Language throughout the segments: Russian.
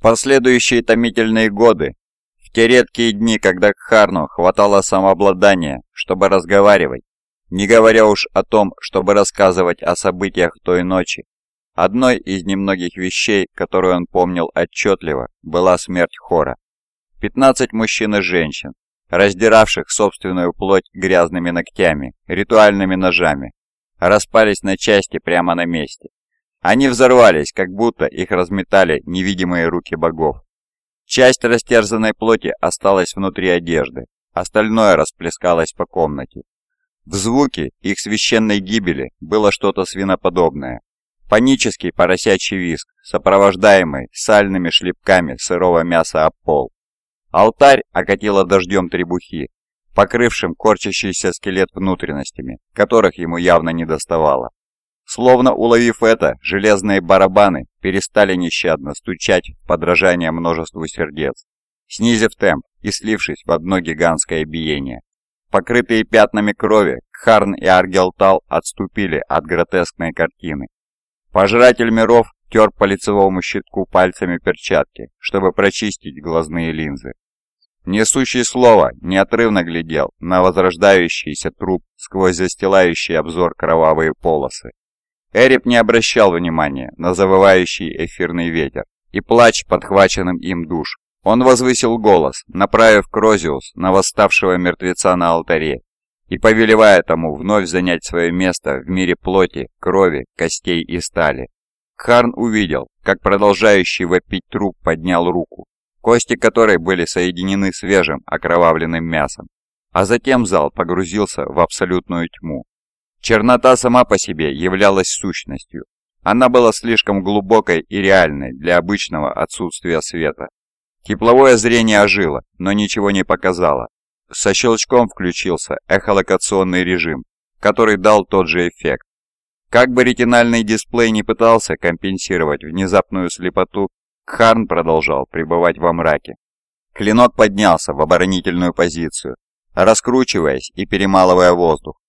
последующие томительные годы, в те редкие дни, когда Кхарну хватало самообладания, чтобы разговаривать, не говоря уж о том, чтобы рассказывать о событиях той ночи, одной из немногих вещей, которую он помнил отчетливо, была смерть Хора. 15 мужчин и женщин, раздиравших собственную плоть грязными ногтями, ритуальными ножами, распались на части прямо на месте. Они взорвались, как будто их разметали невидимые руки богов. Часть растерзанной плоти осталась внутри одежды, остальное расплескалось по комнате. В звуке их священной гибели было что-то свиноподобное. Панический поросячий виск, сопровождаемый сальными шлепками сырого мяса об пол. Алтарь окатило дождем требухи, покрывшим корчащийся скелет внутренностями, которых ему явно не доставало. Словно уловив это, железные барабаны перестали нещадно стучать в подражание множеству сердец, снизив темп и слившись в одно гигантское биение. Покрытые пятнами крови, Кхарн и Аргелтал отступили от гротескной картины. Пожиратель миров тер по лицевому щитку пальцами перчатки, чтобы прочистить глазные линзы. Несущий слово неотрывно глядел на возрождающийся труп сквозь застилающий обзор кровавые полосы. Эрип не обращал внимания на завывающий эфирный ветер и плач подхваченным им душ, он возвысил голос, направив Крозиус на восставшего мертвеца на алтаре и повелевая тому вновь занять свое место в мире плоти, крови, костей и стали. Харн увидел, как продолжающий вопить труп поднял руку, кости которой были соединены свежим окровавленным мясом, а затем зал погрузился в абсолютную тьму. Чернота сама по себе являлась сущностью. Она была слишком глубокой и реальной для обычного отсутствия света. Тепловое зрение ожило, но ничего не показало. Со щелчком включился эхолокационный режим, который дал тот же эффект. Как бы ретинальный дисплей не пытался компенсировать внезапную слепоту, Кхарн продолжал пребывать во мраке. Клинок поднялся в оборонительную позицию, раскручиваясь и перемалывая воздух.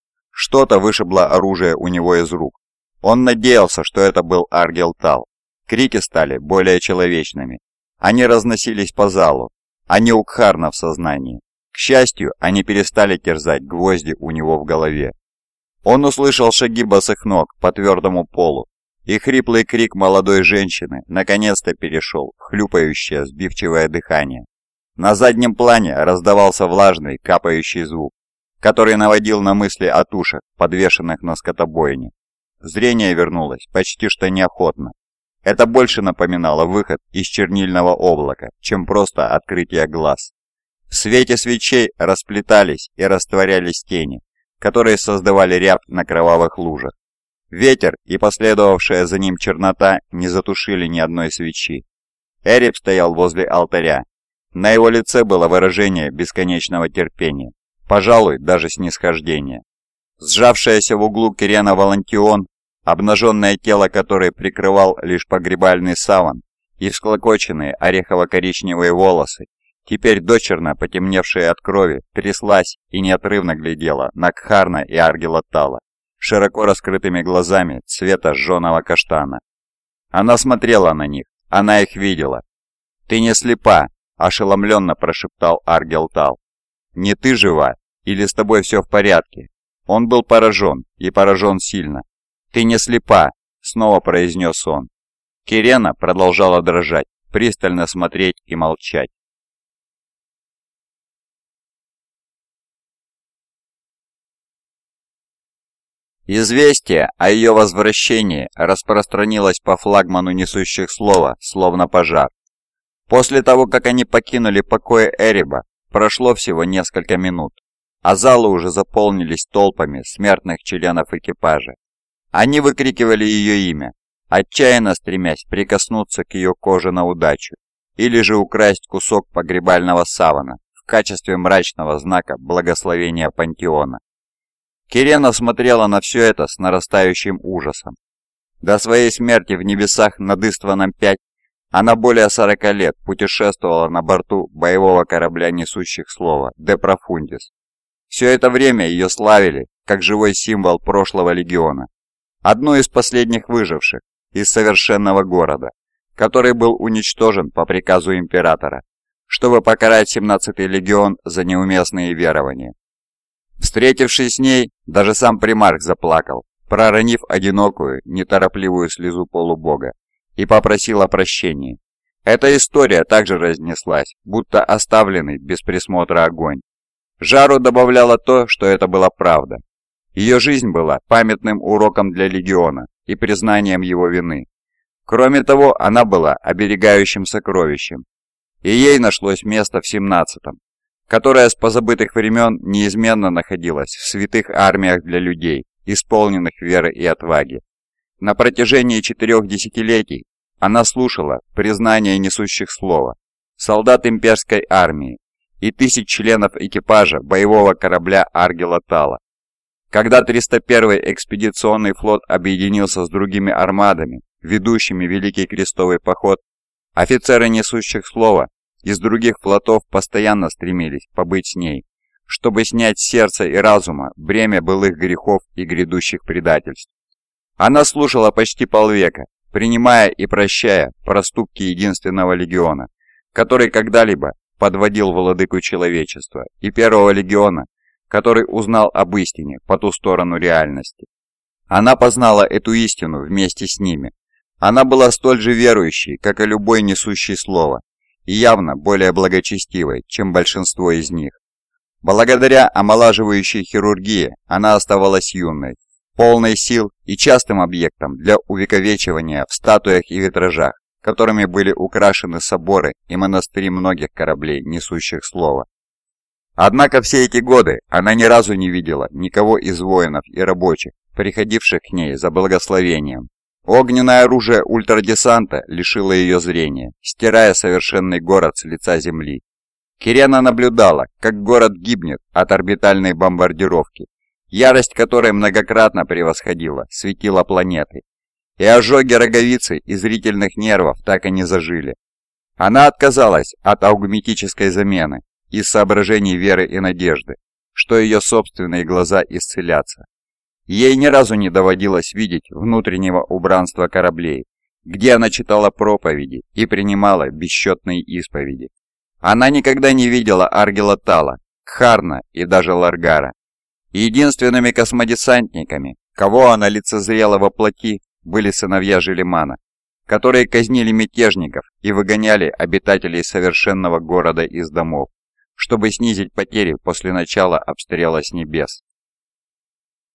Что-то вышибло оружие у него из рук. Он надеялся, что это был Аргел Тал. Крики стали более человечными, они разносились по залу, не у Кхарна в сознании. К счастью, они перестали терзать гвозди у него в голове. Он услышал шаги босых ног по твердому полу, и хриплый крик молодой женщины наконец-то перешел в хлюпающее сбивчивое дыхание. На заднем плане раздавался влажный, капающий звук, который наводил на мысли о тушах, подвешенных на скотобойне. Зрение вернулось почти что неохотно, это больше напоминало выход из чернильного облака, чем просто открытие глаз. В свете свечей расплетались и растворялись тени, которые создавали ряб на кровавых лужах. Ветер и последовавшая за ним чернота не затушили ни одной свечи. Эрип стоял возле алтаря. На его лице было выражение бесконечного терпения, пожалуй, даже снисхождения. Сжавшаяся в углу Кирена Валантион обнаженное тело которой прикрывал лишь погребальный саван, и всклокоченные орехово-коричневые волосы, теперь дочерно потемневшие от крови, тряслась и неотрывно глядела на Кхарна и Аргела Тала, широко раскрытыми глазами цвета жженого каштана. Она смотрела на них, она их видела. «Ты не слепа», – ошеломленно прошептал Аргел Тал. «Не ты жива, или с тобой все в порядке?» Он был поражен, и поражен сильно. «Ты не слепа», — снова произнес он. Кирена продолжала дрожать, пристально смотреть и молчать. Известие о ее возвращении распространилось по флагману несущих слова, словно пожар. После того, как они покинули покои Эриба, прошло всего несколько минут, а залы уже заполнились толпами смертных членов экипажа. Они выкрикивали ее имя, отчаянно стремясь прикоснуться к ее коже на удачу, или же украсть кусок погребального савана в качестве мрачного знака благословения пантеона. Кирена смотрела на все это с нарастающим ужасом. До своей смерти в небесах над Истваном 5 она более 40 лет путешествовала на борту боевого корабля несущих слова «Де Профундис». Все это время ее славили как живой символ прошлого легиона, одну из последних выживших из совершенного города, который был уничтожен по приказу императора, чтобы покарать 17-й легион за неуместные верования. Встретившись с ней, даже сам примарх заплакал, проронив одинокую, неторопливую слезу полубога, и попросил о прощении. Эта история также разнеслась, будто оставленный без присмотра огонь. Жару добавляло то, что это была правда. Ее жизнь была памятным уроком для легиона и признанием его вины. Кроме того, она была оберегающим сокровищем. И ей нашлось место в 17-м, которое с позабытых времен неизменно находилось в святых армиях для людей, исполненных веры и отваги. На протяжении четырех десятилетий она слушала признания несущих слова, солдат имперской армии и тысяч членов экипажа боевого корабля Аргела Тала. Когда 301-й экспедиционный флот объединился с другими армадами, ведущими Великий Крестовый поход, офицеры несущих слова из других флотов постоянно стремились побыть с ней, чтобы снять с сердца и разума бремя былых грехов и грядущих предательств. Она слушала почти полвека, принимая и прощая проступки единственного легиона, который когда-либо подводил владыку человечества, и первого легиона, который узнал об истине по ту сторону реальности. Она познала эту истину вместе с ними. Она была столь же верующей, как и любой несущий слово, и явно более благочестивой, чем большинство из них. Благодаря омолаживающей хирургии она оставалась юной, полной сил и частым объектом для увековечивания в статуях и витражах, которыми были украшены соборы и монастыри многих кораблей, несущих слово. Однако все эти годы она ни разу не видела никого из воинов и рабочих, приходивших к ней за благословением. Огненное оружие ультрадесанта лишило ее зрения, стирая совершенный город с лица земли. Кирена наблюдала, как город гибнет от орбитальной бомбардировки, ярость которой многократно превосходила светила планеты. И ожоги роговицы и зрительных нервов так и не зажили. Она отказалась от аугметической замены из соображений веры и надежды, что ее собственные глаза исцелятся. Ей ни разу не доводилось видеть внутреннего убранства кораблей, где она читала проповеди и принимала бесчетные исповеди. Она никогда не видела Аргела Тала, Кхарна и даже Ларгара. Единственными космодесантниками, кого она лицезрела во плоти, были сыновья Желимана, которые казнили мятежников и выгоняли обитателей совершенного города из домов, чтобы снизить потери после начала обстрела с небес.